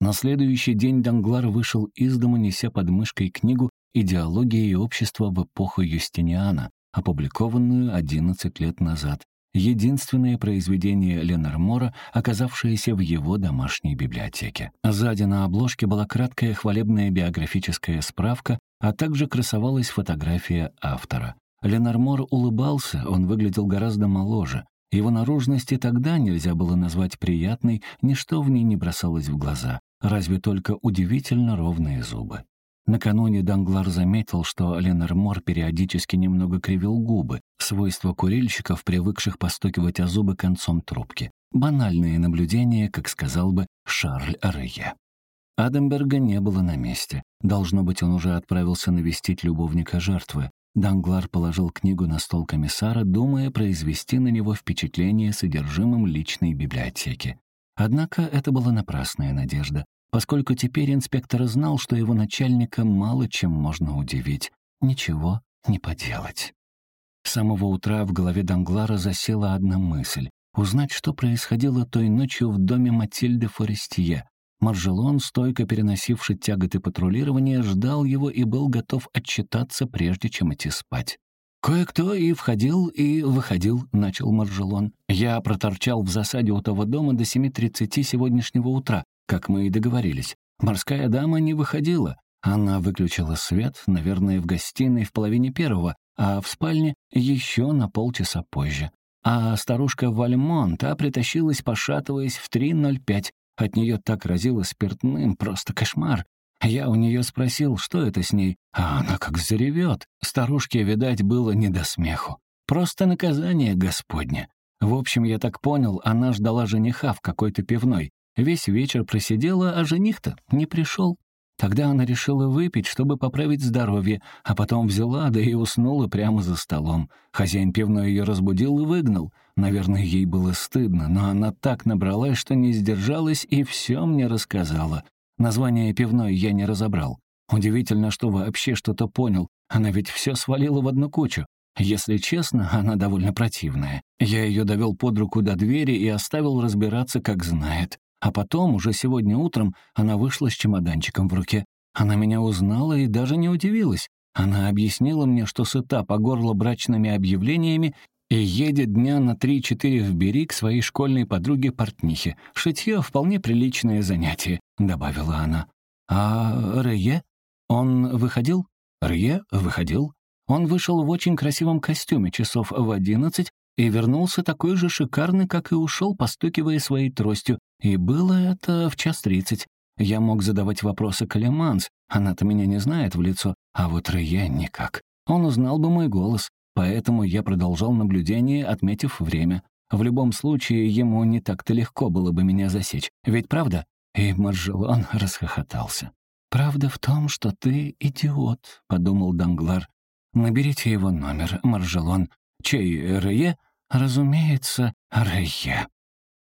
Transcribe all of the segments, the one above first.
На следующий день Данглар вышел из дома, неся под мышкой книгу «Идеология и общество в эпоху Юстиниана», опубликованную 11 лет назад, единственное произведение Ленормора, оказавшееся в его домашней библиотеке. Сзади на обложке была краткая хвалебная биографическая справка, а также красовалась фотография автора. Ленормор улыбался, он выглядел гораздо моложе. Его наружности тогда нельзя было назвать приятной, ничто в ней не бросалось в глаза, разве только удивительно ровные зубы. Накануне Данглар заметил, что Ленормор периодически немного кривил губы, свойство курильщиков, привыкших постукивать о зубы концом трубки. Банальные наблюдения, как сказал бы Шарль Рeye. Адамберга не было на месте. Должно быть, он уже отправился навестить любовника жертвы. Данглар положил книгу на стол комиссара, думая произвести на него впечатление содержимым личной библиотеки. Однако это была напрасная надежда, поскольку теперь инспектор знал, что его начальника мало чем можно удивить. Ничего не поделать. С самого утра в голове Данглара засела одна мысль — узнать, что происходило той ночью в доме Матильды Форестье, Маржелон, стойко переносивший тяготы патрулирования, ждал его и был готов отчитаться, прежде чем идти спать. «Кое-кто и входил, и выходил», — начал Маржелон. «Я проторчал в засаде у того дома до 7.30 сегодняшнего утра, как мы и договорились. Морская дама не выходила. Она выключила свет, наверное, в гостиной в половине первого, а в спальне еще на полчаса позже. А старушка Вальмон, та притащилась, пошатываясь в 3.05, от нее так разило спиртным, просто кошмар. Я у нее спросил, что это с ней, а она как заревет. Старушке, видать, было не до смеху. Просто наказание Господне. В общем, я так понял, она ждала жениха в какой-то пивной. Весь вечер просидела, а жених-то не пришел. Тогда она решила выпить, чтобы поправить здоровье, а потом взяла, да и уснула прямо за столом. Хозяин пивной ее разбудил и выгнал. Наверное, ей было стыдно, но она так набралась, что не сдержалась и все мне рассказала. Название пивной я не разобрал. Удивительно, что вообще что-то понял. Она ведь все свалила в одну кучу. Если честно, она довольно противная. Я ее довел под руку до двери и оставил разбираться, как знает. А потом, уже сегодня утром, она вышла с чемоданчиком в руке. Она меня узнала и даже не удивилась. Она объяснила мне, что сыта по горло брачными объявлениями и едет дня на три-четыре в Бери к своей школьной подруге-портнихе. Шитье — вполне приличное занятие», — добавила она. «А Рее? Он выходил?» «Рее выходил. Он вышел в очень красивом костюме часов в одиннадцать и вернулся такой же шикарный, как и ушел, постукивая своей тростью, и было это в час тридцать. Я мог задавать вопросы Калеманс, она-то меня не знает в лицо, а вот Рыя никак. Он узнал бы мой голос, поэтому я продолжал наблюдение, отметив время. В любом случае, ему не так-то легко было бы меня засечь. Ведь правда? И Маржелон расхохотался. «Правда в том, что ты идиот», — подумал Данглар. «Наберите его номер, Маржелон. Чей, Рeye?» «Разумеется, Рeye».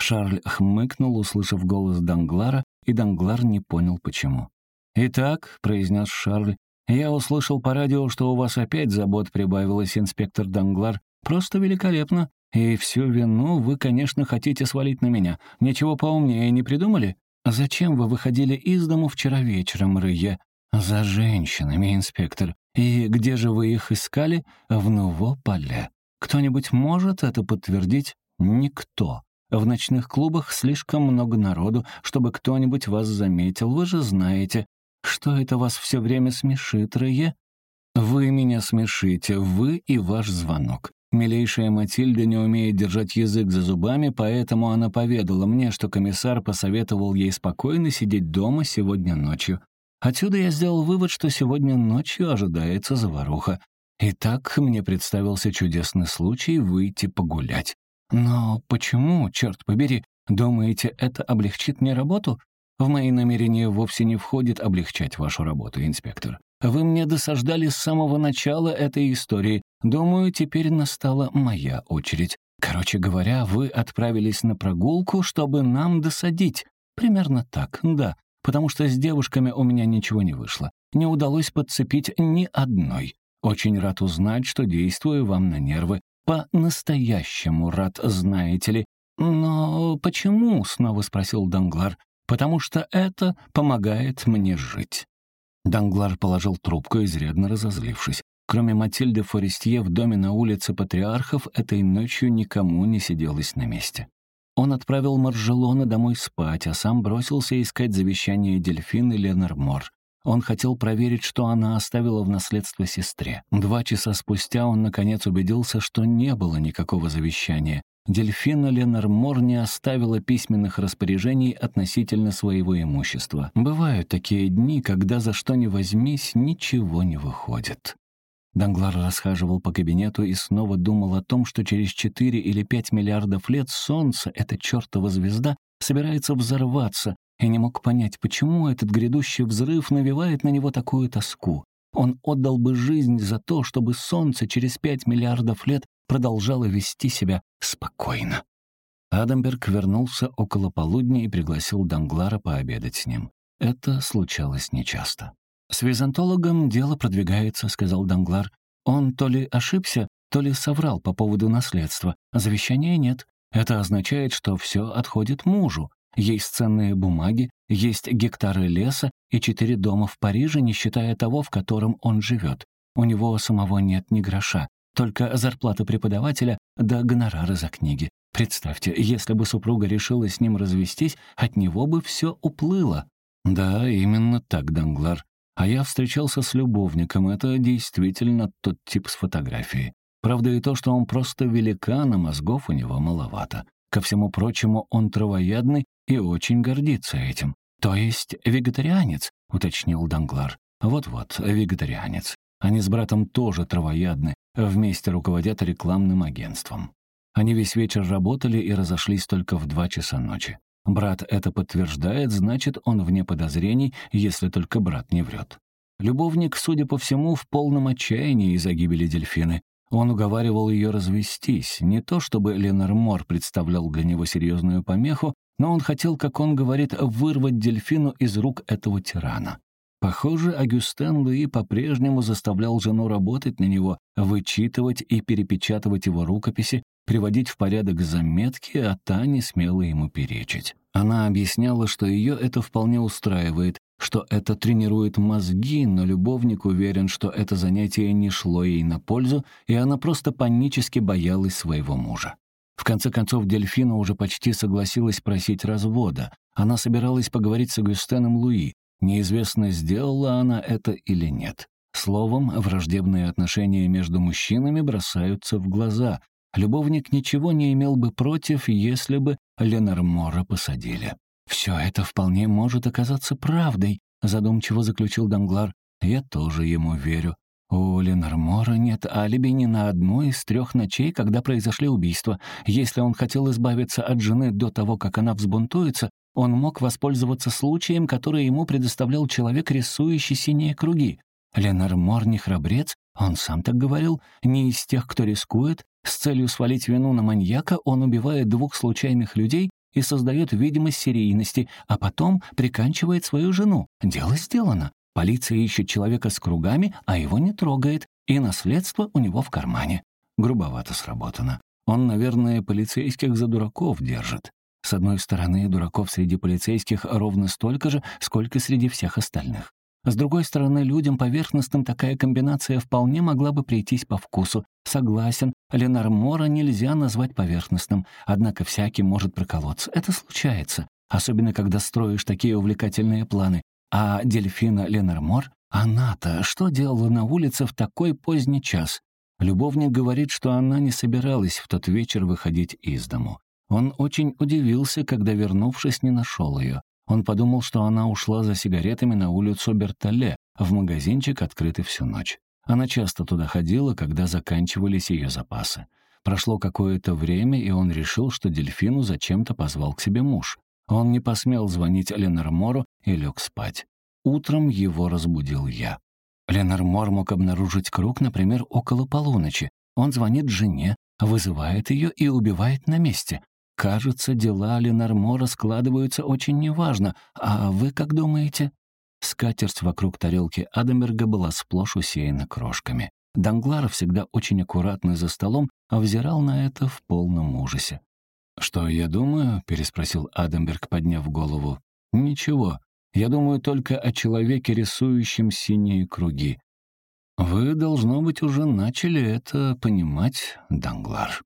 Шарль хмыкнул, услышав голос Данглара, и Данглар не понял, почему. «Итак», — произнес Шарль, — «я услышал по радио, что у вас опять забот прибавилось, инспектор Данглар. Просто великолепно. И всю вину вы, конечно, хотите свалить на меня. Ничего поумнее не придумали? Зачем вы выходили из дому вчера вечером, Рые? За женщинами, инспектор. И где же вы их искали? В Нуво-Пале. Кто-нибудь может это подтвердить? Никто. В ночных клубах слишком много народу, чтобы кто-нибудь вас заметил, вы же знаете. Что это вас все время смешит, Рые? Вы меня смешите, вы и ваш звонок. Милейшая Матильда не умеет держать язык за зубами, поэтому она поведала мне, что комиссар посоветовал ей спокойно сидеть дома сегодня ночью. Отсюда я сделал вывод, что сегодня ночью ожидается заваруха. И так мне представился чудесный случай выйти погулять. «Но почему, черт побери, думаете, это облегчит мне работу? В мои намерения вовсе не входит облегчать вашу работу, инспектор. Вы мне досаждали с самого начала этой истории. Думаю, теперь настала моя очередь. Короче говоря, вы отправились на прогулку, чтобы нам досадить. Примерно так, да, потому что с девушками у меня ничего не вышло. Не удалось подцепить ни одной. Очень рад узнать, что действую вам на нервы. «По-настоящему рад, знаете ли». «Но почему?» — снова спросил Данглар. Потому что это помогает мне жить». Данглар положил трубку, изрядно разозлившись. Кроме Матильды Форестье в доме на улице Патриархов этой ночью никому не сиделось на месте. Он отправил Маржелона домой спать, а сам бросился искать завещание Дельфины Ленормор. Он хотел проверить, что она оставила в наследство сестре. Два часа спустя он, наконец, убедился, что не было никакого завещания. Дельфина Ленормор не оставила письменных распоряжений относительно своего имущества. Бывают такие дни, когда за что ни возьмись, ничего не выходит. Данглар расхаживал по кабинету и снова думал о том, что через 4 или 5 миллиардов лет Солнце, эта чертова звезда, собирается взорваться, и не мог понять, почему этот грядущий взрыв навевает на него такую тоску. Он отдал бы жизнь за то, чтобы Солнце через 5 миллиардов лет продолжало вести себя спокойно. Адамберг вернулся около полудня и пригласил Данглара пообедать с ним. Это случалось нечасто. «С византологом дело продвигается», — сказал Данглар. «Он то ли ошибся, то ли соврал по поводу наследства. Завещания нет. Это означает, что все отходит мужу. Есть ценные бумаги, есть гектары леса и четыре дома в Париже, не считая того, в котором он живет. У него самого нет ни гроша, только зарплата преподавателя да гонорары за книги. Представьте, если бы супруга решила с ним развестись, от него бы все уплыло. Да, именно так, Данглар. А я встречался с любовником, это действительно тот тип с фотографией. Правда и то, что он просто великан, а мозгов у него маловато. Ко всему прочему, он травоядный и очень гордится этим. То есть вегетарианец, уточнил Данглар. Вот-вот, вегетарианец. Они с братом тоже травоядны, вместе руководят рекламным агентством. Они весь вечер работали и разошлись только в два часа ночи. Брат это подтверждает, значит, он вне подозрений, если только брат не врет. Любовник, судя по всему, в полном отчаянии из-за гибели дельфины. Он уговаривал ее развестись, не то чтобы Ленар Мор представлял для него серьезную помеху, но он хотел, как он говорит, вырвать дельфину из рук этого тирана. Похоже, Агюстен Луи по-прежнему заставлял жену работать на него, вычитывать и перепечатывать его рукописи, приводить в порядок заметки, а та не смела ему перечить. Она объясняла, что ее это вполне устраивает, что это тренирует мозги, но любовник уверен, что это занятие не шло ей на пользу, и она просто панически боялась своего мужа. В конце концов, Дельфина уже почти согласилась просить развода. Она собиралась поговорить с Агюстеном Луи. Неизвестно, сделала она это или нет. Словом, враждебные отношения между мужчинами бросаются в глаза, Любовник ничего не имел бы против, если бы Ленормора посадили. «Все это вполне может оказаться правдой», — задумчиво заключил Данглар. «Я тоже ему верю. У Ленормора нет алиби ни на одной из трех ночей, когда произошли убийства. Если он хотел избавиться от жены до того, как она взбунтуется, он мог воспользоваться случаем, который ему предоставлял человек, рисующий синие круги. Ленормор не храбрец, он сам так говорил, не из тех, кто рискует, с целью свалить вину на маньяка он убивает двух случайных людей и создает видимость серийности, а потом приканчивает свою жену. Дело сделано. Полиция ищет человека с кругами, а его не трогает, и наследство у него в кармане. Грубовато сработано. Он, наверное, полицейских за дураков держит. С одной стороны, дураков среди полицейских ровно столько же, сколько среди всех остальных. С другой стороны, людям поверхностным такая комбинация вполне могла бы прийтись по вкусу. Согласен, Ленар Мора нельзя назвать поверхностным, однако всякий может проколоться. Это случается, особенно когда строишь такие увлекательные планы. А дельфина Ленар Мор, она-то что делала на улице в такой поздний час? Любовник говорит, что она не собиралась в тот вечер выходить из дому. Он очень удивился, когда, вернувшись, не нашел ее. Он подумал, что она ушла за сигаретами на улицу Бертоле, в магазинчик, открытый всю ночь. Она часто туда ходила, когда заканчивались ее запасы. Прошло какое-то время, и он решил, что дельфину зачем-то позвал к себе муж. Он не посмел звонить Ленормору и лег спать. Утром его разбудил я. Ленормор мог обнаружить круг, например, около полуночи. Он звонит жене, вызывает ее и убивает на месте. Кажется, дела Ленармора складываются очень неважно. А вы как думаете?» Скатерть вокруг тарелки Адамберга была сплошь усеяна крошками. Данглар, всегда очень аккуратный за столом, взирал на это в полном ужасе. «Что я думаю?» — переспросил Адамберг, подняв голову. Ничего. Я думаю только о человеке, рисующем синие круги. Вы, должно быть, уже начали это понимать, Данглар.